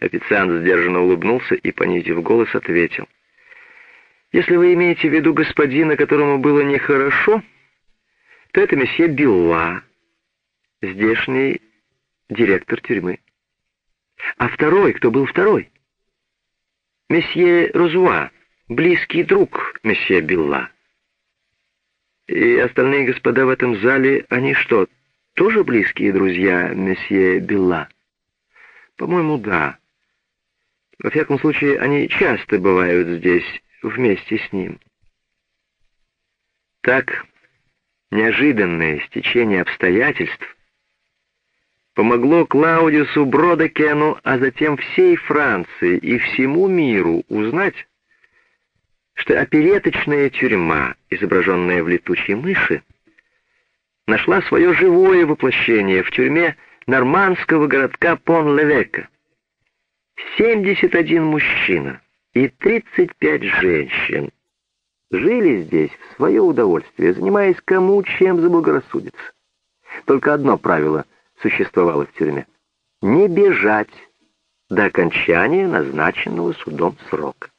Официант сдержанно улыбнулся и, понизив голос, ответил. «Если вы имеете в виду господина, которому было нехорошо, то это месье Билла, здешний директор тюрьмы. А второй, кто был второй? Месье Розуа, близкий друг месье Билла. И остальные господа в этом зале, они что, тоже близкие друзья месье Билла? По-моему, да. Во всяком случае, они часто бывают здесь вместе с ним. Так, неожиданное стечение обстоятельств помогло Клаудиусу Бродекену, а затем всей Франции и всему миру узнать, что опереточная тюрьма, изображенная в летучей мыши, нашла свое живое воплощение в тюрьме нормандского городка Пон-Левека. 71 мужчина и 35 женщин жили здесь в свое удовольствие, занимаясь кому чем заблагорассудится. Только одно правило существовало в тюрьме — не бежать до окончания назначенного судом срока.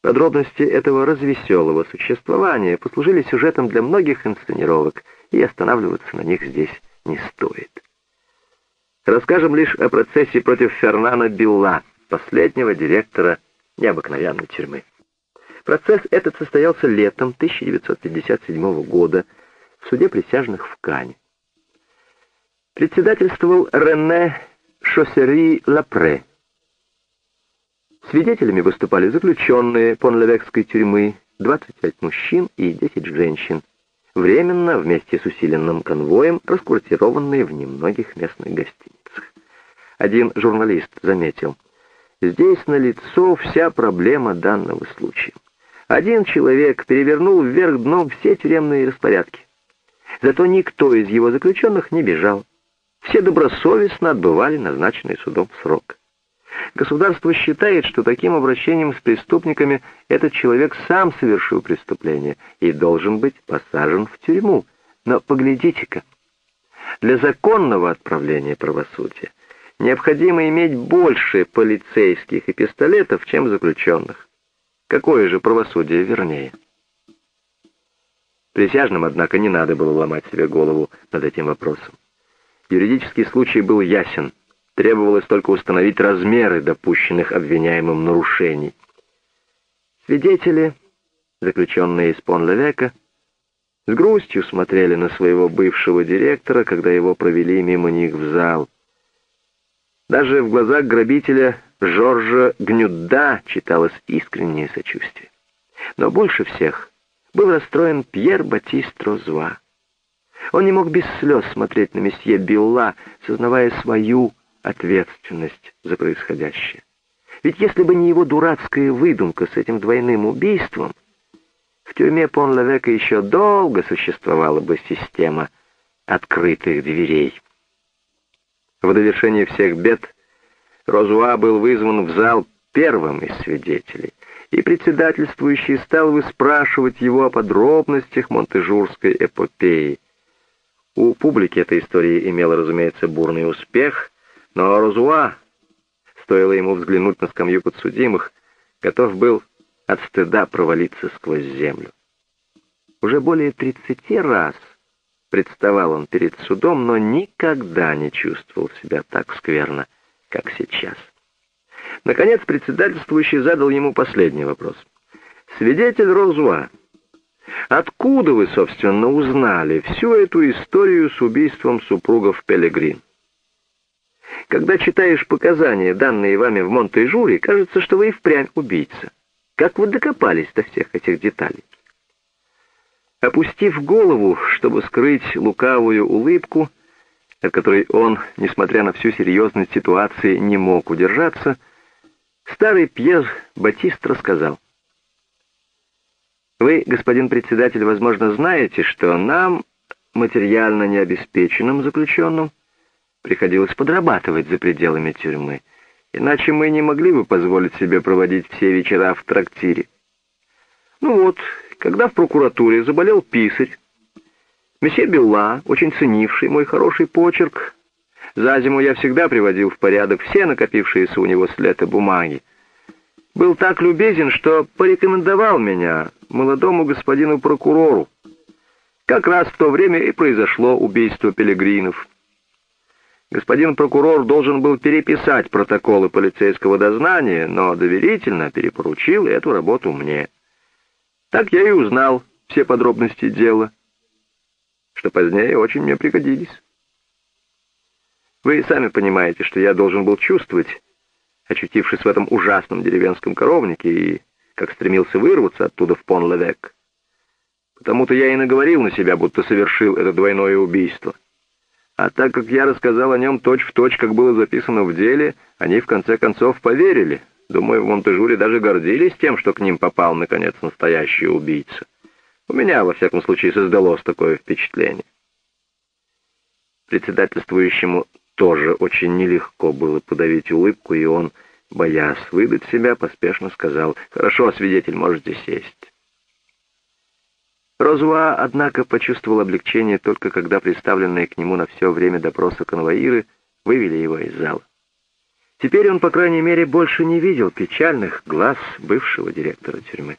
Подробности этого развеселого существования послужили сюжетом для многих инсценировок, и останавливаться на них здесь не стоит. Расскажем лишь о процессе против Фернана Билла, последнего директора необыкновенной тюрьмы. Процесс этот состоялся летом 1957 года в суде присяжных в Кане. Председательствовал Рене Шоссери Лапре, Свидетелями выступали заключенные Понлевекской тюрьмы, 25 мужчин и 10 женщин, временно вместе с усиленным конвоем, расквартированные в немногих местных гостиницах. Один журналист заметил, здесь налицо вся проблема данного случая. Один человек перевернул вверх дном все тюремные распорядки. Зато никто из его заключенных не бежал. Все добросовестно отбывали назначенный судом срок. Государство считает, что таким обращением с преступниками этот человек сам совершил преступление и должен быть посажен в тюрьму. Но поглядите-ка, для законного отправления правосудия необходимо иметь больше полицейских и пистолетов, чем заключенных. Какое же правосудие вернее? Присяжным, однако, не надо было ломать себе голову над этим вопросом. Юридический случай был ясен — Требовалось только установить размеры допущенных обвиняемым нарушений. Свидетели, заключенные из Пон-Левека, с грустью смотрели на своего бывшего директора, когда его провели мимо них в зал. Даже в глазах грабителя Жоржа Гнюда читалось искреннее сочувствие. Но больше всех был расстроен Пьер Батист Розва. Он не мог без слез смотреть на месье Билла, сознавая свою ответственность за происходящее. Ведь если бы не его дурацкая выдумка с этим двойным убийством, в тюрьме Пон-Лавека еще долго существовала бы система открытых дверей. В довершение всех бед Розуа был вызван в зал первым из свидетелей, и председательствующий стал выспрашивать его о подробностях монтежурской эпопеи. У публики эта история имела, разумеется, бурный успех — но Розуа, стоило ему взглянуть на скамью подсудимых, готов был от стыда провалиться сквозь землю. Уже более тридцати раз представал он перед судом, но никогда не чувствовал себя так скверно, как сейчас. Наконец председательствующий задал ему последний вопрос. «Свидетель Розуа, откуда вы, собственно, узнали всю эту историю с убийством супругов Пелегрин?» Когда читаешь показания, данные вами в Монте-Журе, кажется, что вы и впрямь убийца. Как вы докопались до всех этих деталей? Опустив голову, чтобы скрыть лукавую улыбку, от которой он, несмотря на всю серьезность ситуации, не мог удержаться, старый Пьер Батист рассказал. Вы, господин председатель, возможно, знаете, что нам, материально необеспеченным заключенным, приходилось подрабатывать за пределами тюрьмы, иначе мы не могли бы позволить себе проводить все вечера в трактире. Ну вот, когда в прокуратуре заболел писарь, месье Белла, очень ценивший мой хороший почерк, За зиму я всегда приводил в порядок все накопившиеся у него с лета бумаги. Был так любезен, что порекомендовал меня молодому господину прокурору. Как раз в то время и произошло убийство пилигринов. Господин прокурор должен был переписать протоколы полицейского дознания, но доверительно перепоручил эту работу мне. Так я и узнал все подробности дела, что позднее очень мне пригодились. Вы сами понимаете, что я должен был чувствовать, очутившись в этом ужасном деревенском коровнике, и как стремился вырваться оттуда в Пон-Левек. Потому-то я и наговорил на себя, будто совершил это двойное убийство. А так как я рассказал о нем точь-в-точь, точь, как было записано в деле, они в конце концов поверили. Думаю, в Монтежуре даже гордились тем, что к ним попал, наконец, настоящий убийца. У меня, во всяком случае, создалось такое впечатление. Председательствующему тоже очень нелегко было подавить улыбку, и он, боясь выдать себя, поспешно сказал, «Хорошо, свидетель, можете сесть». Розуа, однако, почувствовал облегчение только когда представленные к нему на все время допроса конвоиры вывели его из зала. Теперь он, по крайней мере, больше не видел печальных глаз бывшего директора тюрьмы.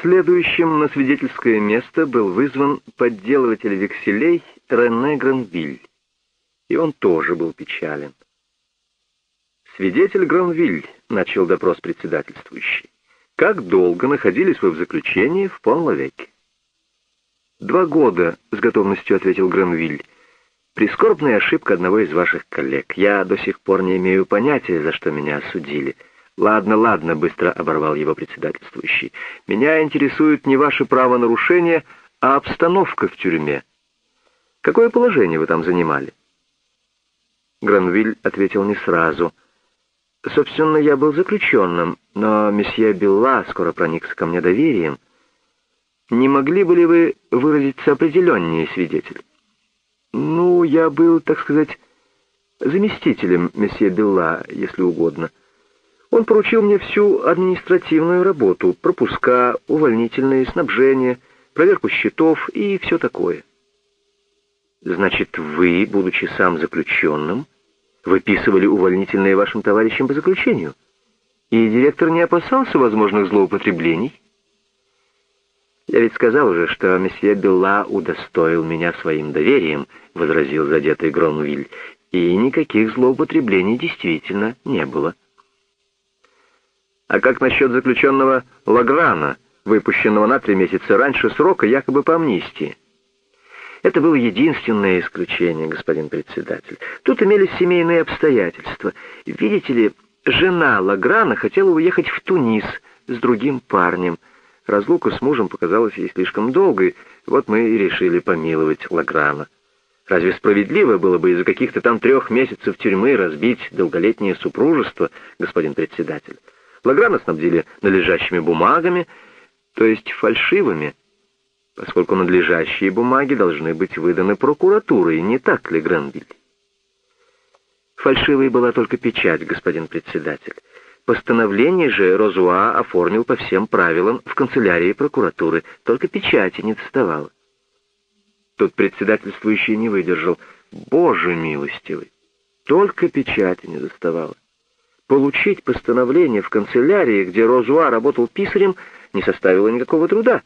Следующим на свидетельское место был вызван подделыватель векселей Рене Гранвиль и он тоже был печален. «Свидетель Гранвиль», — начал допрос председательствующий, — «как долго находились вы в заключении в Пон-Лавеке?» «Два года», — с готовностью ответил Гранвиль. «Прискорбная ошибка одного из ваших коллег. Я до сих пор не имею понятия, за что меня осудили». «Ладно, ладно», — быстро оборвал его председательствующий. «Меня интересует не ваше правонарушение, а обстановка в тюрьме. Какое положение вы там занимали?» Гранвиль ответил не сразу. «Собственно, я был заключенным, но месье Билла скоро проникся ко мне доверием. Не могли бы ли вы выразиться определеннее, свидетель?» «Ну, я был, так сказать, заместителем месье Билла, если угодно. Он поручил мне всю административную работу, пропуска, увольнительные, снабжение, проверку счетов и все такое». «Значит, вы, будучи сам заключенным, выписывали увольнительные вашим товарищам по заключению. И директор не опасался возможных злоупотреблений. «Я ведь сказал уже, что месье Белла удостоил меня своим доверием», — возразил задетый Громвиль, «и никаких злоупотреблений действительно не было». «А как насчет заключенного Лаграна, выпущенного на три месяца раньше срока якобы по амнистии?» Это было единственное исключение, господин председатель. Тут имелись семейные обстоятельства. Видите ли, жена Лаграна хотела уехать в Тунис с другим парнем. Разлука с мужем показалась ей слишком долгой, вот мы и решили помиловать Лаграна. Разве справедливо было бы из-за каких-то там трех месяцев тюрьмы разбить долголетнее супружество, господин председатель? Лаграна снабдили належащими бумагами, то есть фальшивыми, поскольку надлежащие бумаги должны быть выданы прокуратурой, не так ли, Гранвиль? Фальшивой была только печать, господин председатель. Постановление же Розуа оформил по всем правилам в канцелярии прокуратуры, только печати не доставало. Тут председательствующий не выдержал. Боже милостивый! Только печати не доставало. Получить постановление в канцелярии, где Розуа работал писарем, не составило никакого труда.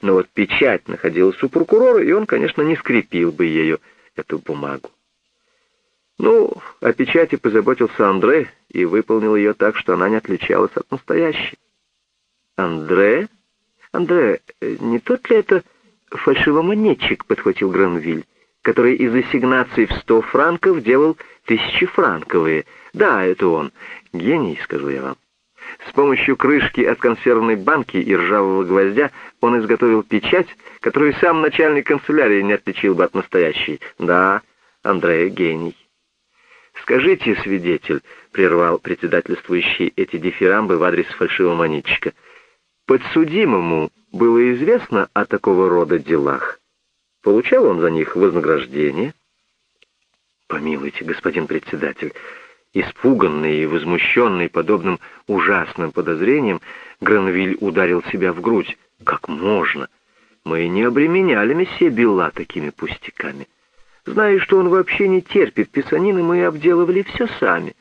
Но вот печать находилась у прокурора, и он, конечно, не скрепил бы ею, эту бумагу. Ну, о печати позаботился Андре и выполнил ее так, что она не отличалась от настоящей. «Андре? Андре, не тот ли это фальшивомонетчик?» — подхватил Гранвиль, который из ассигнаций в сто франков делал тысячефранковые. «Да, это он. Гений, скажу я вам». С помощью крышки от консервной банки и ржавого гвоздя он изготовил печать, которую сам начальник канцелярии не отличил бы от настоящей. Да, Андрея гений. «Скажите, свидетель», — прервал председательствующий эти дифирамбы в адрес фальшивого манитчика, «подсудимому было известно о такого рода делах? Получал он за них вознаграждение?» «Помилуйте, господин председатель», Испуганный и возмущенный подобным ужасным подозрением, Гранвиль ударил себя в грудь. «Как можно? Мы не обременяли месье Билла такими пустяками. Зная, что он вообще не терпит писанины, мы обделывали все сами.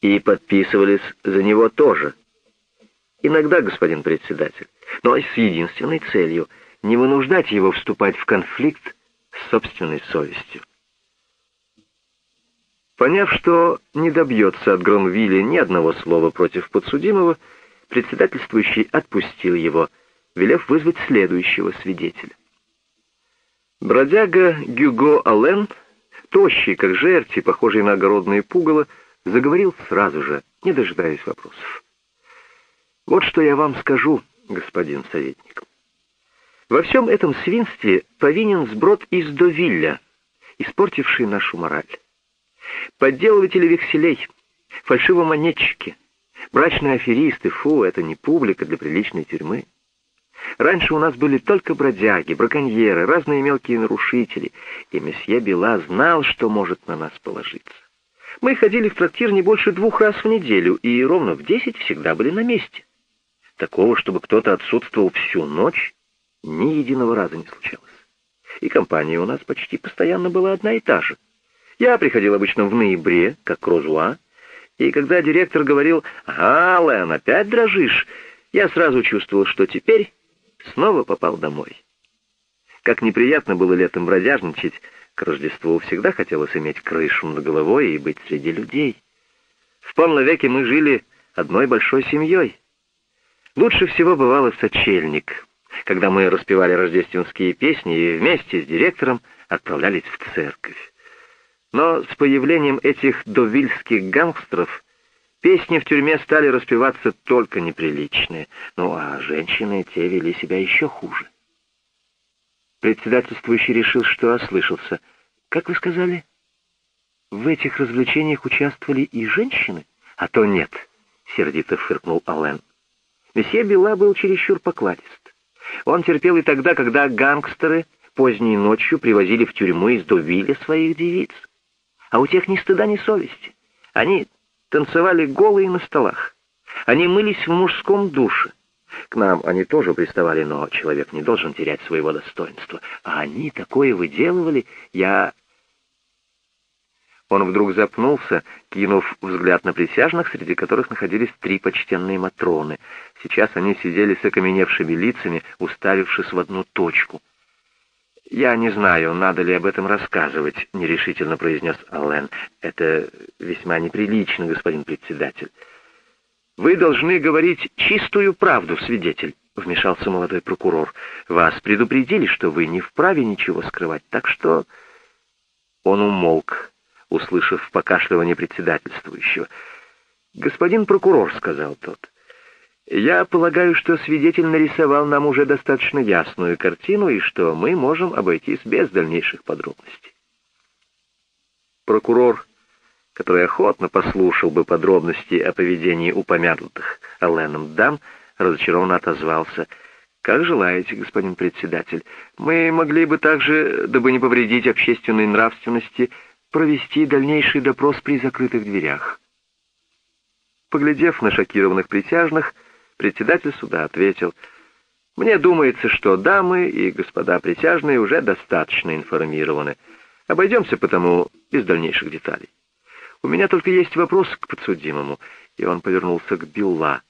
И подписывались за него тоже. Иногда, господин председатель, но с единственной целью — не вынуждать его вступать в конфликт с собственной совестью. Поняв, что не добьется от Громвилля ни одного слова против подсудимого, председательствующий отпустил его, велев вызвать следующего свидетеля. Бродяга Гюго Аллен, тощий, как жерти, похожий на огородные пугало, заговорил сразу же, не дожидаясь вопросов. «Вот что я вам скажу, господин советник. Во всем этом свинстве повинен сброд из Довилля, испортивший нашу мораль. Подделыватели векселей, фальшивомонетчики, брачные аферисты, фу, это не публика для приличной тюрьмы. Раньше у нас были только бродяги, браконьеры, разные мелкие нарушители, и месье Бела знал, что может на нас положиться. Мы ходили в трактир не больше двух раз в неделю, и ровно в десять всегда были на месте. Такого, чтобы кто-то отсутствовал всю ночь, ни единого раза не случалось. И компания у нас почти постоянно была одна и та же. Я приходил обычно в ноябре, как Розуа, и когда директор говорил «Ага, Лэн, опять дрожишь», я сразу чувствовал, что теперь снова попал домой. Как неприятно было летом бродяжничать, к Рождеству всегда хотелось иметь крышу над головой и быть среди людей. В полном веке мы жили одной большой семьей. Лучше всего бывало сочельник, когда мы распевали рождественские песни и вместе с директором отправлялись в церковь. Но с появлением этих довильских гангстеров песни в тюрьме стали распеваться только неприличные, ну а женщины те вели себя еще хуже. Председательствующий решил, что ослышался. «Как вы сказали?» «В этих развлечениях участвовали и женщины?» «А то нет», — сердито фыркнул Аллен. Месье Бела был чересчур покладист. Он терпел и тогда, когда гангстеры поздней ночью привозили в тюрьму из Довиля своих девиц. А у тех ни стыда, ни совести. Они танцевали голые на столах. Они мылись в мужском душе. К нам они тоже приставали, но человек не должен терять своего достоинства. А они такое выделывали, я он вдруг запнулся, кинув взгляд на присяжных, среди которых находились три почтенные матроны. Сейчас они сидели с окаменевшими лицами, уставившись в одну точку. «Я не знаю, надо ли об этом рассказывать», — нерешительно произнес Аллен. «Это весьма неприлично, господин председатель». «Вы должны говорить чистую правду, свидетель», — вмешался молодой прокурор. «Вас предупредили, что вы не вправе ничего скрывать, так что...» Он умолк услышав покашливание председательствующего. «Господин прокурор», — сказал тот, — «я полагаю, что свидетель нарисовал нам уже достаточно ясную картину и что мы можем обойтись без дальнейших подробностей». Прокурор, который охотно послушал бы подробности о поведении упомянутых Алленом дам, разочарованно отозвался — «Как желаете, господин председатель. Мы могли бы также, дабы не повредить общественной нравственности, провести дальнейший допрос при закрытых дверях. Поглядев на шокированных присяжных, председатель суда ответил, «Мне думается, что дамы и господа присяжные уже достаточно информированы. Обойдемся потому без дальнейших деталей. У меня только есть вопрос к подсудимому», и он повернулся к Билла.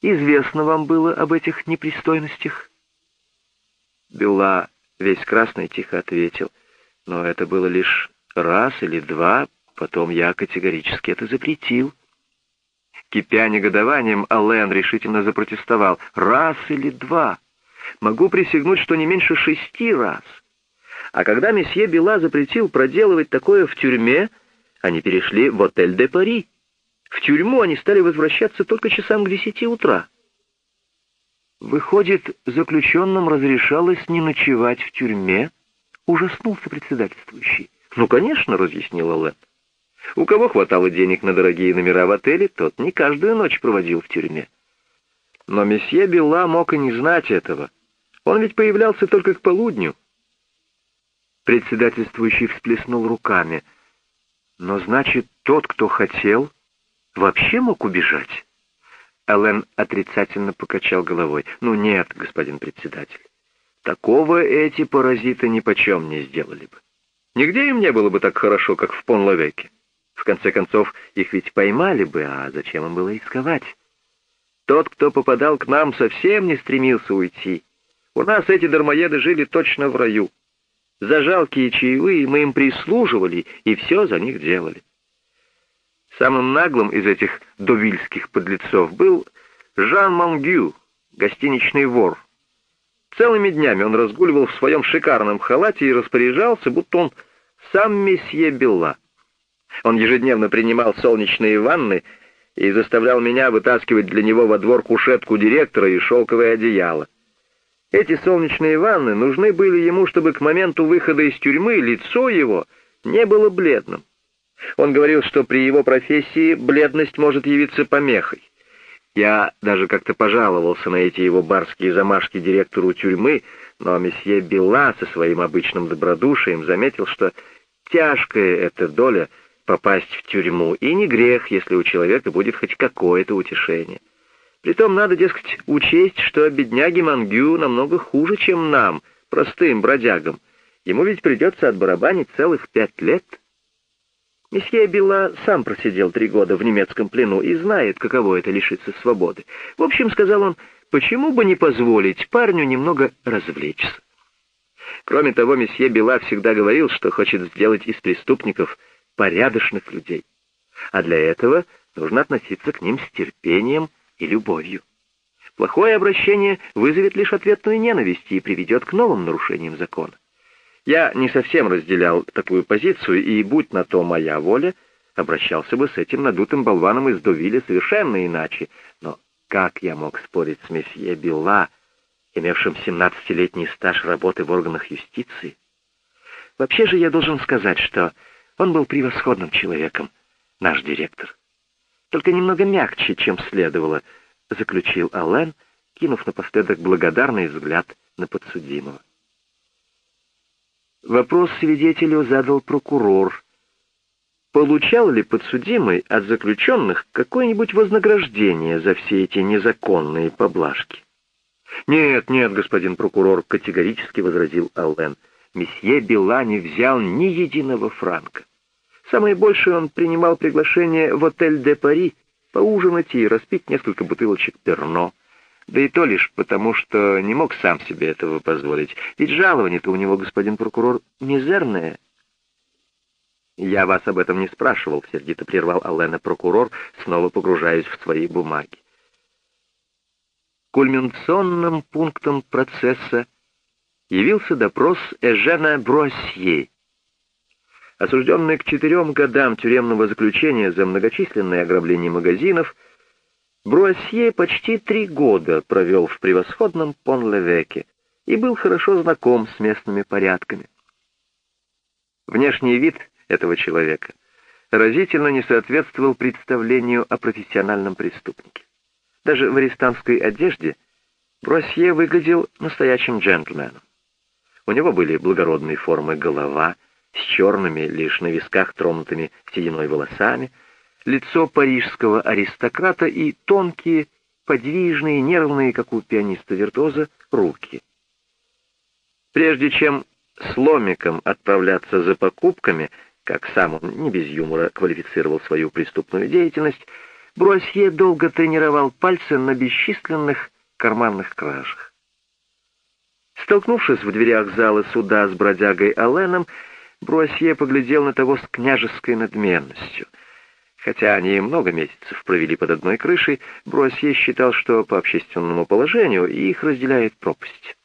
«Известно вам было об этих непристойностях?» Билла весь красный тихо ответил, но это было лишь раз или два, потом я категорически это запретил. Кипя негодованием, Аллен решительно запротестовал. Раз или два. Могу присягнуть, что не меньше шести раз. А когда месье Бела запретил проделывать такое в тюрьме, они перешли в отель де Пари. В тюрьму они стали возвращаться только часам к десяти утра. Выходит, заключенным разрешалось не ночевать в тюрьме? Ужаснулся председательствующий. «Ну, конечно», — разъяснила Лэп. «У кого хватало денег на дорогие номера в отеле, тот не каждую ночь проводил в тюрьме». Но месье Билла мог и не знать этого. Он ведь появлялся только к полудню. Председательствующий всплеснул руками. «Но значит, тот, кто хотел, вообще мог убежать?» Эллен отрицательно покачал головой. «Ну нет, господин председатель. Такого эти паразиты ни почем не сделали бы. Нигде им не было бы так хорошо, как в Понловеке. В конце концов, их ведь поймали бы, а зачем им было рисковать? Тот, кто попадал к нам, совсем не стремился уйти. У нас эти дармоеды жили точно в раю. За жалкие чаевые мы им прислуживали и все за них делали. Самым наглым из этих довильских подлецов был Жан Монгю, гостиничный вор. Целыми днями он разгуливал в своем шикарном халате и распоряжался, будто он сам месье Белла. Он ежедневно принимал солнечные ванны и заставлял меня вытаскивать для него во двор кушетку директора и шелковое одеяло. Эти солнечные ванны нужны были ему, чтобы к моменту выхода из тюрьмы лицо его не было бледным. Он говорил, что при его профессии бледность может явиться помехой. Я даже как-то пожаловался на эти его барские замашки директору тюрьмы, но месье Билла со своим обычным добродушием заметил, что тяжкая эта доля попасть в тюрьму, и не грех, если у человека будет хоть какое-то утешение. Притом надо, дескать, учесть, что бедняги Мангю намного хуже, чем нам, простым бродягам. Ему ведь придется отбарабанить целых пять лет. Месье Билла сам просидел три года в немецком плену и знает, каково это лишиться свободы. В общем, сказал он, почему бы не позволить парню немного развлечься? Кроме того, месье Билла всегда говорил, что хочет сделать из преступников порядочных людей. А для этого нужно относиться к ним с терпением и любовью. Плохое обращение вызовет лишь ответную ненависть и приведет к новым нарушениям закона. Я не совсем разделял такую позицию, и, будь на то моя воля, обращался бы с этим надутым болваном из Дувиля совершенно иначе. Но как я мог спорить с месье Билла, имевшим 17-летний стаж работы в органах юстиции? Вообще же я должен сказать, что он был превосходным человеком, наш директор только немного мягче, чем следовало, заключил Аллен, кинув напоследок благодарный взгляд на подсудимого. Вопрос свидетелю задал прокурор. Получал ли подсудимый от заключенных какое-нибудь вознаграждение за все эти незаконные поблажки? «Нет, нет, господин прокурор», — категорически возразил Аллен. «Месье Бела не взял ни единого франка. Самое большее он принимал приглашение в отель «Де Пари» поужинать и распить несколько бутылочек перно. Да и то лишь потому, что не мог сам себе этого позволить. Ведь жалование-то у него, господин прокурор, мизерное. «Я вас об этом не спрашивал», — сердито прервал Аллена прокурор, снова погружаясь в свои бумаги. Кульминационным пунктом процесса явился допрос Эжена Бруассье, осужденный к четырем годам тюремного заключения за многочисленные ограбления магазинов, Бруассье почти три года провел в превосходном Пон-Левеке и был хорошо знаком с местными порядками. Внешний вид этого человека разительно не соответствовал представлению о профессиональном преступнике. Даже в арестантской одежде Бруассье выглядел настоящим джентльменом. У него были благородные формы голова, с черными, лишь на висках тронутыми сединой волосами, лицо парижского аристократа и тонкие, подвижные, нервные, как у пианиста-виртуоза, руки. Прежде чем с ломиком отправляться за покупками, как сам он не без юмора квалифицировал свою преступную деятельность, Бруасье долго тренировал пальцы на бесчисленных карманных кражах. Столкнувшись в дверях зала суда с бродягой Алленом, Бруасье поглядел на того с княжеской надменностью. Хотя они много месяцев провели под одной крышей, Бруасье считал, что по общественному положению их разделяет пропасть.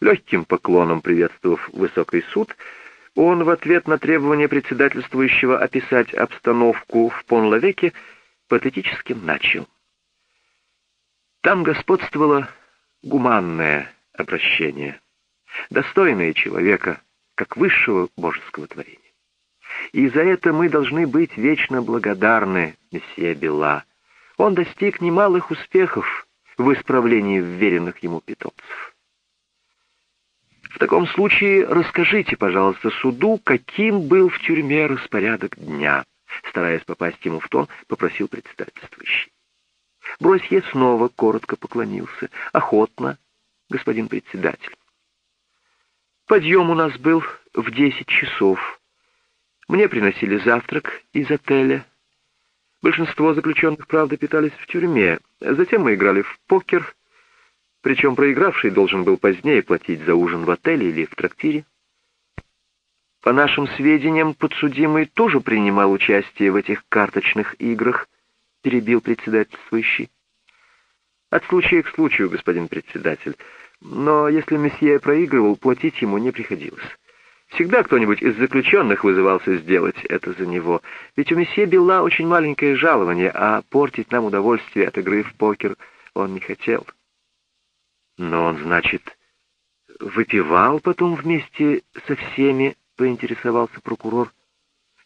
Легким поклоном приветствовав высокий суд, он в ответ на требование председательствующего описать обстановку в Понлавеке патетически начал. Там господствовало гуманное обращение, достойное человека, как высшего божеского творения. И за это мы должны быть вечно благодарны месье Бела. Он достиг немалых успехов в исправлении вверенных ему питомцев. В таком случае расскажите, пожалуйста, суду, каким был в тюрьме распорядок дня. Стараясь попасть ему в тон, попросил председательствующий. Бросье снова коротко поклонился. Охотно, господин председатель. Подъем у нас был в десять часов. Мне приносили завтрак из отеля. Большинство заключенных, правда, питались в тюрьме. Затем мы играли в покер, причем проигравший должен был позднее платить за ужин в отеле или в трактире. По нашим сведениям, подсудимый тоже принимал участие в этих карточных играх, перебил председательствующий. От случая к случаю, господин председатель. Но если месье проигрывал, платить ему не приходилось. Всегда кто-нибудь из заключенных вызывался сделать это за него. Ведь у месье Билла очень маленькое жалование, а портить нам удовольствие от игры в покер он не хотел. Но он, значит, выпивал потом вместе со всеми, поинтересовался прокурор.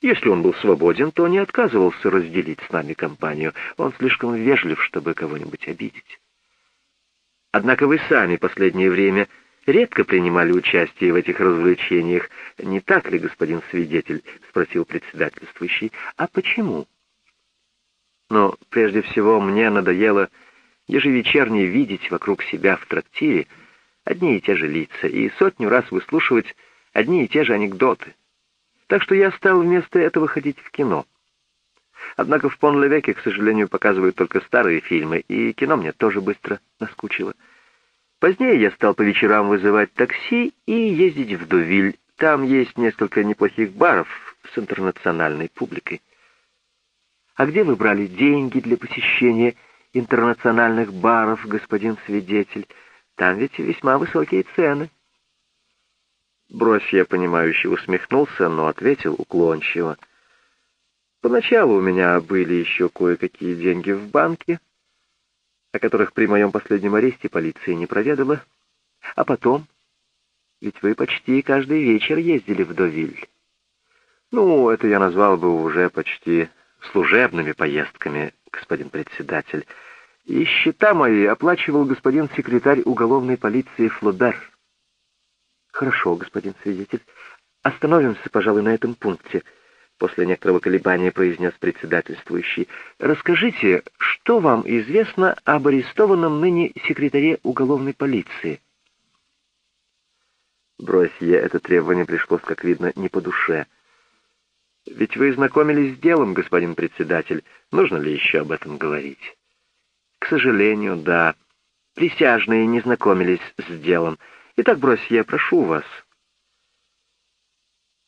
Если он был свободен, то не отказывался разделить с нами компанию. Он слишком вежлив, чтобы кого-нибудь обидеть. Однако вы сами последнее время редко принимали участие в этих развлечениях. Не так ли, господин свидетель? Спросил председательствующий. А почему? Но прежде всего мне надоело ежевечерне видеть вокруг себя в трактире одни и те же лица и сотню раз выслушивать одни и те же анекдоты. Так что я стал вместо этого ходить в кино. Однако в Пон-Левеке, к сожалению, показывают только старые фильмы, и кино мне тоже быстро наскучило. Позднее я стал по вечерам вызывать такси и ездить в Дувиль. Там есть несколько неплохих баров с интернациональной публикой. А где вы брали деньги для посещения интернациональных баров, господин свидетель? Там ведь весьма высокие цены. Брось я понимающе усмехнулся, но ответил уклончиво. Поначалу у меня были еще кое-какие деньги в банке, о которых при моем последнем аресте полиция не проведала. А потом? Ведь вы почти каждый вечер ездили в Довиль. Ну, это я назвал бы уже почти служебными поездками, господин председатель. И счета мои оплачивал господин секретарь уголовной полиции Флобер. Хорошо, господин свидетель. Остановимся, пожалуй, на этом пункте — после некоторого колебания произнес председательствующий. «Расскажите, что вам известно об арестованном ныне секретаре уголовной полиции?» Бросье это требование пришлось, как видно, не по душе. «Ведь вы знакомились с делом, господин председатель. Нужно ли еще об этом говорить?» «К сожалению, да. Присяжные не знакомились с делом. Итак, Бросье, прошу вас».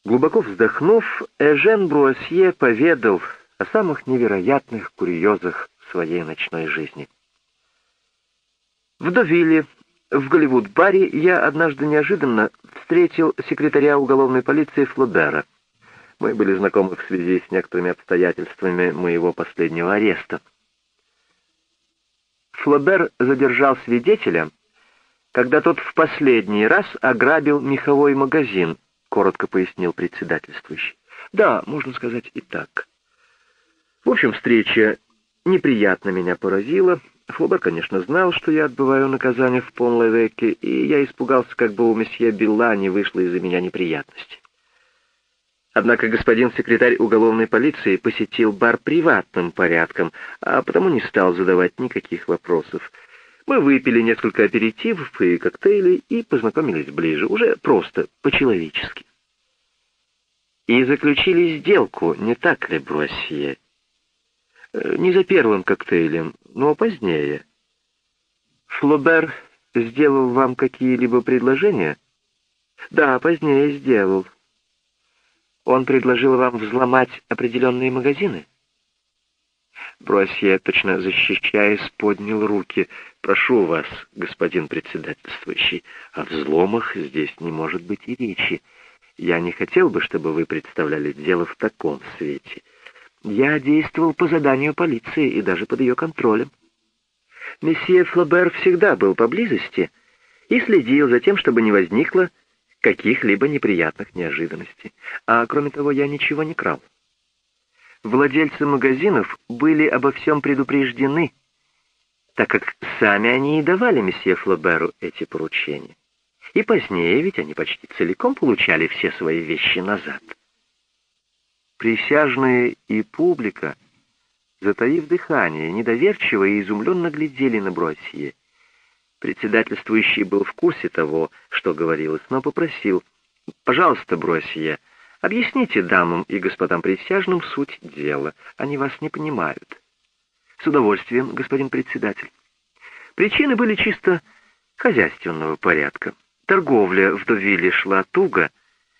Глубоко вздохнув, Эжен Бруасье поведал о самых невероятных курьезах своей ночной жизни. В Довиле, в Голливуд-баре, я однажды неожиданно встретил секретаря уголовной полиции Флобера. Мы были знакомы в связи с некоторыми обстоятельствами моего последнего ареста. Флобер задержал свидетеля, когда тот в последний раз ограбил меховой магазин, коротко пояснил председательствующий. Да, можно сказать и так. В общем, встреча неприятно меня поразила. Флобер, конечно, знал, что я отбываю наказание в Пон-Левеке, и я испугался, как бы у месье Билла не вышло из-за меня неприятности. Однако господин секретарь уголовной полиции посетил бар приватным порядком, а потому не стал задавать никаких вопросов. Мы выпили несколько аперитивов и коктейлей и познакомились ближе, уже просто, по-человечески. И заключили сделку, не так ли, Бруассье? Э, не за первым коктейлем, но позднее. Флобер сделал вам какие-либо предложения? Да, позднее сделал. Он предложил вам взломать определенные магазины? Бруассье, точно защищаясь, поднял руки. «Прошу вас, господин председательствующий, о взломах здесь не может быть и речи. Я не хотел бы, чтобы вы представляли дело в таком свете. Я действовал по заданию полиции и даже под ее контролем. Месье Флобер всегда был поблизости и следил за тем, чтобы не возникло каких-либо неприятных неожиданностей. А кроме того, я ничего не крал. Владельцы магазинов были обо всем предупреждены, так как сами они и давали месье Флоберу эти поручения. И позднее ведь они почти целиком получали все свои вещи назад. Присяжные и публика, затаив дыхание, недоверчиво и изумленно глядели на Бруассье. Председательствующий был в курсе того, что говорилось, но попросил, «Пожалуйста, Бросье, объясните дамам и господам присяжным суть дела. Они вас не понимают». «С удовольствием, господин председатель». Причины были чисто хозяйственного порядка. Торговля в Довиле шла туго,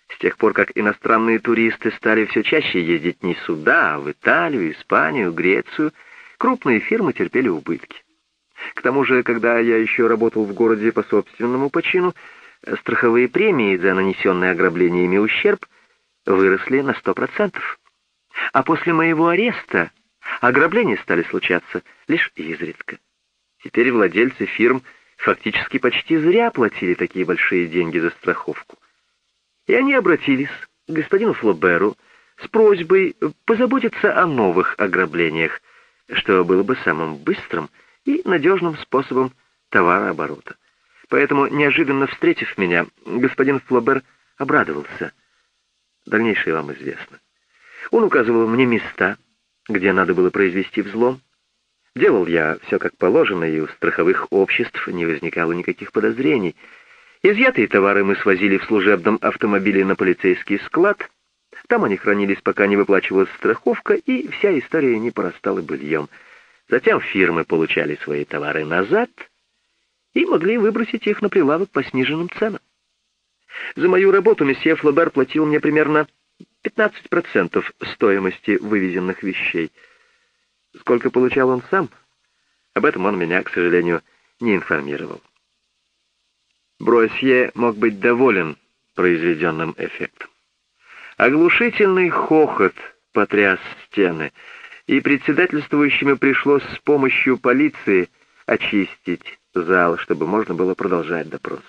с тех пор, как иностранные туристы стали все чаще ездить не сюда, а в Италию, Испанию, Грецию, крупные фирмы терпели убытки. К тому же, когда я еще работал в городе по собственному почину, страховые премии за нанесенный ограблениями ущерб выросли на сто процентов. А после моего ареста ограбления стали случаться лишь изредка. Теперь владельцы фирм фактически почти зря платили такие большие деньги за страховку. И они обратились к господину Флоберу с просьбой позаботиться о новых ограблениях, что было бы самым быстрым и надежным способом товарооборота. Поэтому, неожиданно встретив меня, господин Флобер обрадовался. Дальнейшее вам известно. Он указывал мне места, где надо было произвести взлом, Делал я все как положено, и у страховых обществ не возникало никаких подозрений. Изъятые товары мы свозили в служебном автомобиле на полицейский склад. Там они хранились, пока не выплачивалась страховка, и вся история не порастала быльем. Затем фирмы получали свои товары назад и могли выбросить их на прилавок по сниженным ценам. За мою работу месье Флобер платил мне примерно 15% стоимости вывезенных вещей — Сколько получал он сам, об этом он меня, к сожалению, не информировал. Бросье мог быть доволен произведенным эффектом. Оглушительный хохот потряс стены, и председательствующему пришлось с помощью полиции очистить зал, чтобы можно было продолжать допрос.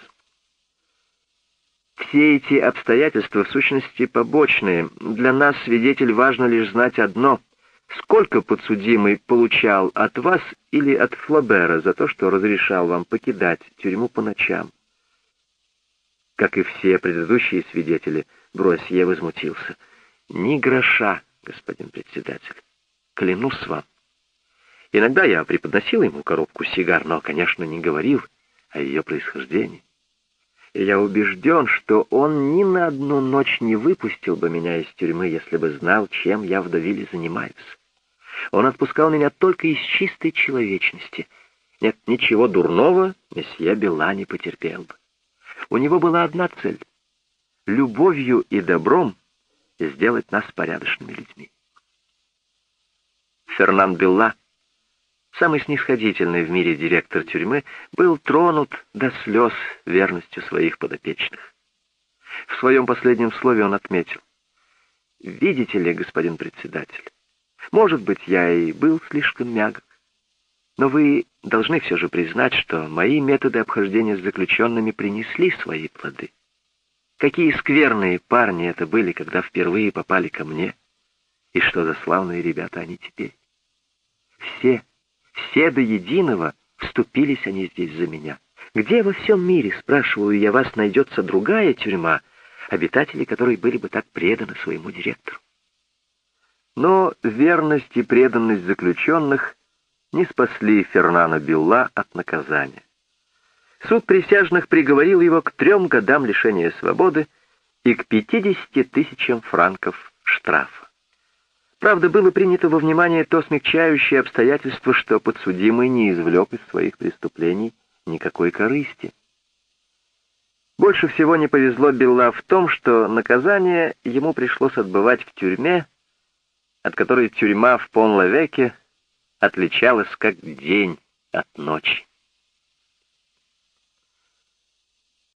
Все эти обстоятельства в сущности побочные. Для нас, свидетель, важно лишь знать одно — Сколько подсудимый получал от вас или от Флобера за то, что разрешал вам покидать тюрьму по ночам? Как и все предыдущие свидетели, Бросье возмутился. Ни гроша, господин председатель. Клянусь вам. Иногда я преподносил ему коробку сигар, но, конечно, не говорил о ее происхождении. Я убежден, что он ни на одну ночь не выпустил бы меня из тюрьмы, если бы знал, чем я в Давиле занимаюсь. Он отпускал меня только из чистой человечности. Нет, ничего дурного месье Бела не потерпел бы. У него была одна цель — любовью и добром сделать нас порядочными людьми. Фернан Белла, самый снисходительный в мире директор тюрьмы, был тронут до слез верностью своих подопечных. В своем последнем слове он отметил, «Видите ли, господин председатель, может быть, я и был слишком мягок. Но вы должны все же признать, что мои методы обхождения с заключенными принесли свои плоды. Какие скверные парни это были, когда впервые попали ко мне, и что за славные ребята они теперь. Все, все до единого вступились они здесь за меня. Где во всем мире, спрашиваю я вас, найдется другая тюрьма, обитатели которой были бы так преданы своему директору? Но верность и преданность заключенных не спасли Фернана Билла от наказания. Суд присяжных приговорил его к трем годам лишения свободы и к 50 тысячам франков штрафа. Правда, было принято во внимание то смягчающее обстоятельство, что подсудимый не извлек из своих преступлений никакой корысти. Больше всего не повезло Билла в том, что наказание ему пришлось отбывать в тюрьме, от которой тюрьма в Пон-Лавеке отличалась как день от ночи.